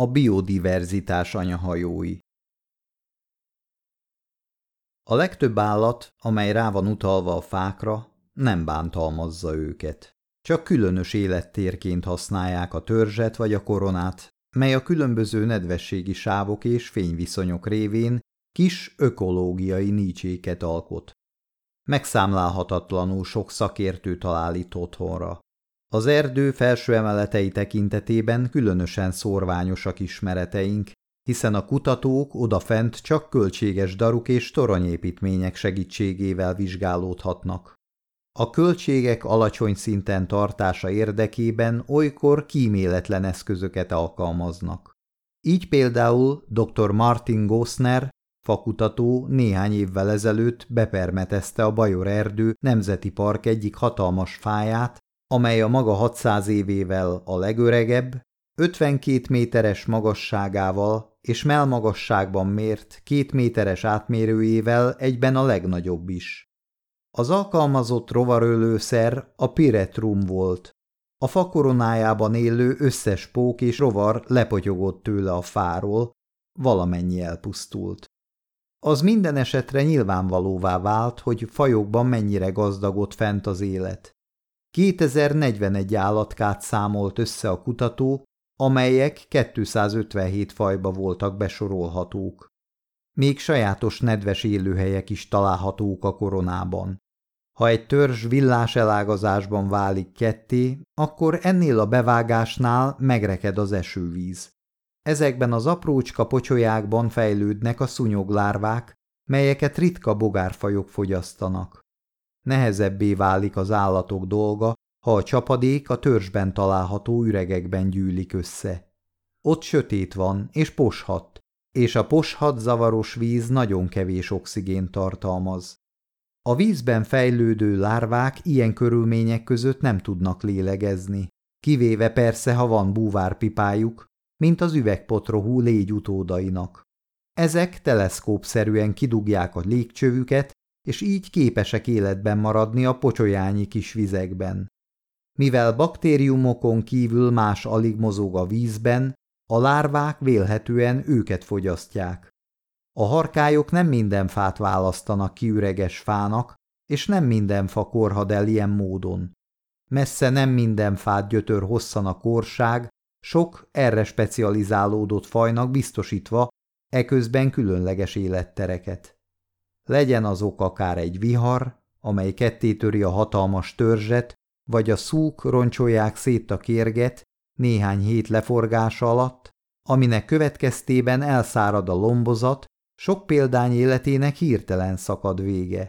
A biodiverzitás anyahajói A legtöbb állat, amely rá van utalva a fákra, nem bántalmazza őket. Csak különös élettérként használják a törzset vagy a koronát, mely a különböző nedvességi sávok és fényviszonyok révén kis ökológiai nícséket alkot. Megszámlálhatatlanul sok szakértő talál itt otthonra. Az erdő felső emeletei tekintetében különösen szorványosak ismereteink, hiszen a kutatók odafent csak költséges daruk és toronyépítmények segítségével vizsgálódhatnak. A költségek alacsony szinten tartása érdekében olykor kíméletlen eszközöket alkalmaznak. Így például dr. Martin Gosner, fakutató néhány évvel ezelőtt bepermetezte a Bajor erdő nemzeti park egyik hatalmas fáját, amely a maga 600 évével a legöregebb, 52 méteres magasságával és melmagasságban mért két méteres átmérőjével egyben a legnagyobb is. Az alkalmazott rovarölőszer a piretrum volt. A fakoronájában élő összes pók és rovar lepotyogott tőle a fáról, valamennyi elpusztult. Az minden esetre nyilvánvalóvá vált, hogy fajokban mennyire gazdagot fent az élet. 2041 állatkát számolt össze a kutató, amelyek 257 fajba voltak besorolhatók. Még sajátos nedves élőhelyek is találhatók a koronában. Ha egy törzs villás elágazásban válik ketté, akkor ennél a bevágásnál megreked az esővíz. Ezekben az aprócska pocsolyákban fejlődnek a szúnyoglárvák, melyeket ritka bogárfajok fogyasztanak. Nehezebbé válik az állatok dolga, ha a csapadék a törzsben található üregekben gyűlik össze. Ott sötét van, és poshat, és a poshat zavaros víz nagyon kevés oxigént tartalmaz. A vízben fejlődő lárvák ilyen körülmények között nem tudnak lélegezni, kivéve persze, ha van búvárpipájuk, mint az üvegpotrohú légy utódainak. Ezek teleszkópszerűen kidugják a légcsövüket, és így képesek életben maradni a pocsolyányi kis vizekben. Mivel baktériumokon kívül más alig mozog a vízben, a lárvák vélhetően őket fogyasztják. A harkályok nem minden fát választanak ki üreges fának, és nem minden fa korhad el ilyen módon. Messze nem minden fát gyötör hosszan a korság, sok erre specializálódott fajnak biztosítva, eközben különleges élettereket. Legyen az ok akár egy vihar, amely kettétöri a hatalmas törzset, vagy a szúk roncsolják szét a kérget néhány hét leforgása alatt, aminek következtében elszárad a lombozat, sok példány életének hirtelen szakad vége.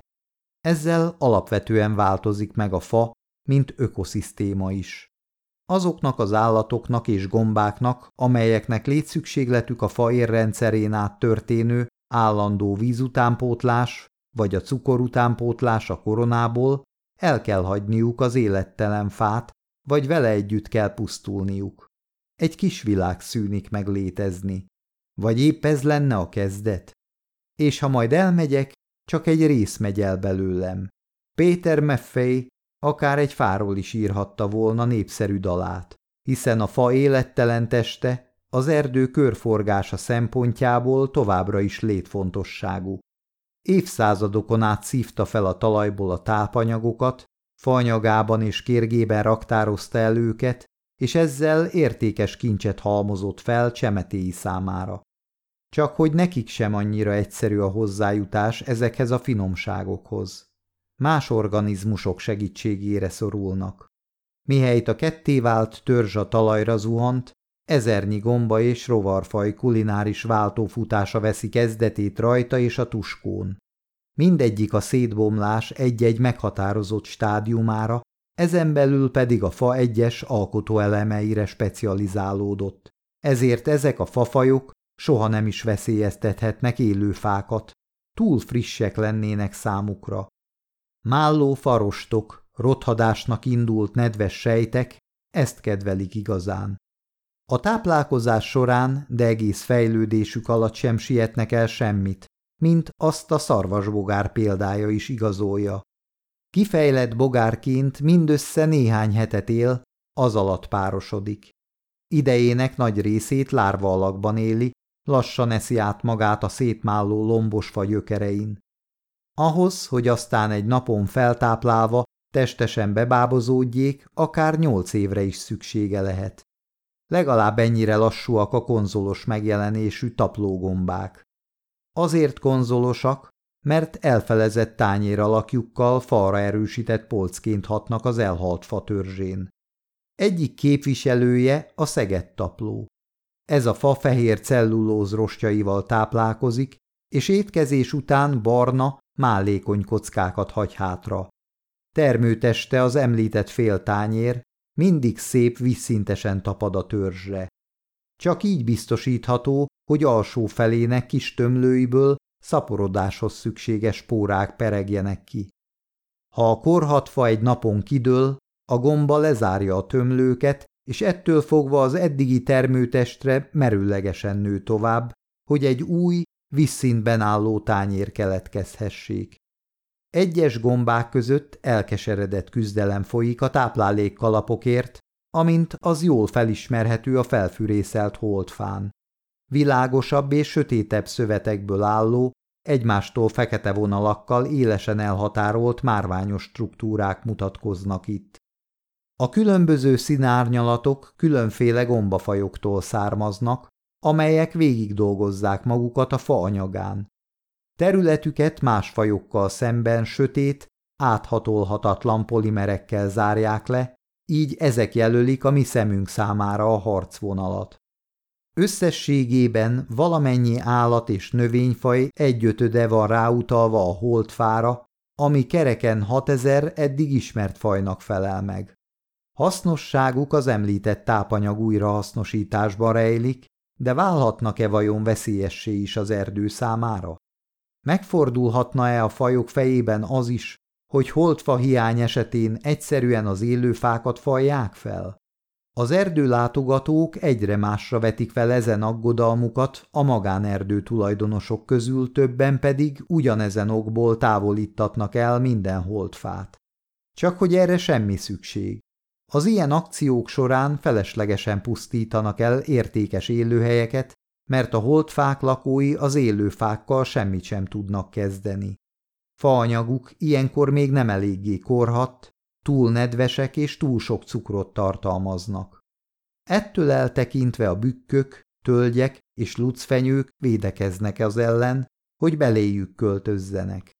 Ezzel alapvetően változik meg a fa, mint ökoszisztéma is. Azoknak az állatoknak és gombáknak, amelyeknek létszükségletük a fa érrendszerén át történő állandó vízutánpótlás vagy a cukorutánpótlás a koronából, el kell hagyniuk az élettelen fát, vagy vele együtt kell pusztulniuk. Egy kis világ szűnik meg létezni. Vagy épp ez lenne a kezdet? És ha majd elmegyek, csak egy rész megy el belőlem. Péter Maffei akár egy fáról is írhatta volna népszerű dalát, hiszen a fa élettelen teste az erdő körforgása szempontjából továbbra is létfontosságú. Évszázadokon át szívta fel a talajból a tápanyagokat, fanyagában és kérgében raktározta el őket, és ezzel értékes kincset halmozott fel csemetéi számára. Csak hogy nekik sem annyira egyszerű a hozzájutás ezekhez a finomságokhoz. Más organizmusok segítségére szorulnak. Mihelyt a kettévált törzs a talajra zuhant, ezernyi gomba és rovarfaj kulináris váltófutása veszi kezdetét rajta és a tuskón. Mindegyik a szétbomlás egy-egy meghatározott stádiumára, ezen belül pedig a fa egyes alkotóelemeire specializálódott. Ezért ezek a fafajok soha nem is veszélyeztethetnek élő fákat, túl frissek lennének számukra. Málló farostok, rothadásnak indult nedves sejtek, ezt kedvelik igazán. A táplálkozás során, de egész fejlődésük alatt sem sietnek el semmit, mint azt a szarvasbogár példája is igazolja. Kifejlett bogárként mindössze néhány hetet él, az alatt párosodik. idejének nagy részét lárva alakban éli, lassan eszi át magát a szétmálló lombos fa gyökerein. Ahhoz, hogy aztán egy napon feltáplálva testesen bebábozódjék, akár nyolc évre is szüksége lehet. Legalább ennyire lassúak a konzolos megjelenésű taplógombák. Azért konzolosak, mert elfelezett tányér alakjukkal falra erősített polcként hatnak az elhalt fa törzsén. Egyik képviselője a szegettapló. Ez a fa fehér cellulóz rostjaival táplálkozik, és étkezés után barna, málékony kockákat hagy hátra. Termőteste az említett féltányér, mindig szép vízszintesen tapad a törzsre. Csak így biztosítható, hogy alsó felének kis tömlőiből szaporodáshoz szükséges spórák peregjenek ki. Ha a korhatfa egy napon kidől, a gomba lezárja a tömlőket, és ettől fogva az eddigi termőtestre merőlegesen nő tovább, hogy egy új, visszintben álló tányér keletkezhessék. Egyes gombák között elkeseredett küzdelem folyik a táplálékkalapokért, amint az jól felismerhető a felfűrészelt holdfán. Világosabb és sötétebb szövetekből álló, egymástól fekete vonalakkal élesen elhatárolt márványos struktúrák mutatkoznak itt. A különböző színárnyalatok különféle gombafajoktól származnak, amelyek végig dolgozzák magukat a fa anyagán. Területüket más fajokkal szemben sötét, áthatolhatatlan polimerekkel zárják le, így ezek jelölik a mi szemünk számára a harcvonalat. Összességében valamennyi állat és növényfaj egyötöde van ráutalva a holdfára, ami kereken 6000 eddig ismert fajnak felel meg. Hasznosságuk az említett tápanyag újrahasznosításban rejlik, de válhatnak-e vajon veszélyessé is az erdő számára? Megfordulhatna-e a fajok fejében az is, hogy holdfa hiány esetén egyszerűen az élő fákat falják fel? Az erdőlátogatók egyre másra vetik fel ezen aggodalmukat, a magánerdő tulajdonosok közül többen pedig ugyanezen okból távolítatnak el minden holdfát. Csak hogy erre semmi szükség. Az ilyen akciók során feleslegesen pusztítanak el értékes élőhelyeket, mert a holdfák lakói az élőfákkal semmit sem tudnak kezdeni. Faanyaguk ilyenkor még nem eléggé korhat, túl nedvesek és túl sok cukrot tartalmaznak. Ettől eltekintve a bükkök, tölgyek és lucfenyők védekeznek az ellen, hogy beléjük költözzenek.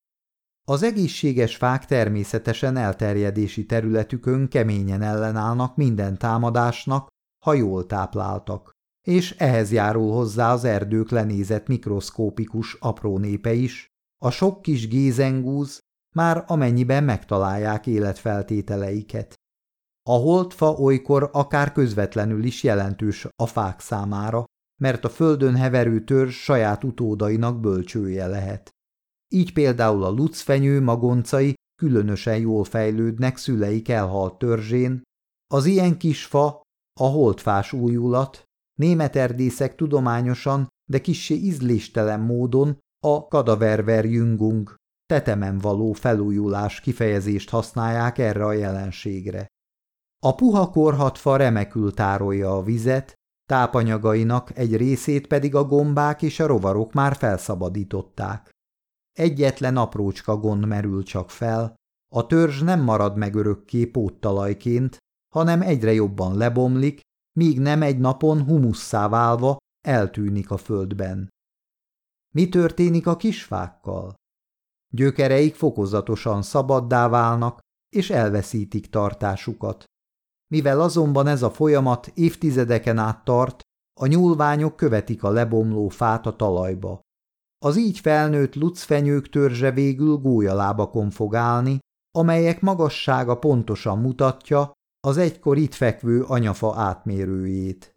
Az egészséges fák természetesen elterjedési területükön keményen ellenállnak minden támadásnak, ha jól tápláltak, és ehhez járul hozzá az erdők lenézett mikroszkópikus apró népe is, a sok kis gézengúz, már amennyiben megtalálják életfeltételeiket. A holdfa olykor akár közvetlenül is jelentős a fák számára, mert a földön heverő törzs saját utódainak bölcsője lehet. Így például a lucfenyő magoncai különösen jól fejlődnek szüleik elhalt törzsén, az ilyen kis fa, a holdfás újulat, német erdészek tudományosan, de kissé ízléstelen módon a kadaververjüngung tetemen való felújulás kifejezést használják erre a jelenségre. A puha korhatfa remekül tárolja a vizet, tápanyagainak egy részét pedig a gombák és a rovarok már felszabadították. Egyetlen aprócska gond merül csak fel, a törzs nem marad meg örökké póttalajként, hanem egyre jobban lebomlik, míg nem egy napon humusszá válva eltűnik a földben. Mi történik a kisfákkal? Gyökereik fokozatosan szabaddá válnak, és elveszítik tartásukat. Mivel azonban ez a folyamat évtizedeken át tart, a nyúlványok követik a lebomló fát a talajba. Az így felnőtt lucfenyők törzse végül gólyalábakon fog állni, amelyek magassága pontosan mutatja az egykor itt fekvő anyafa átmérőjét.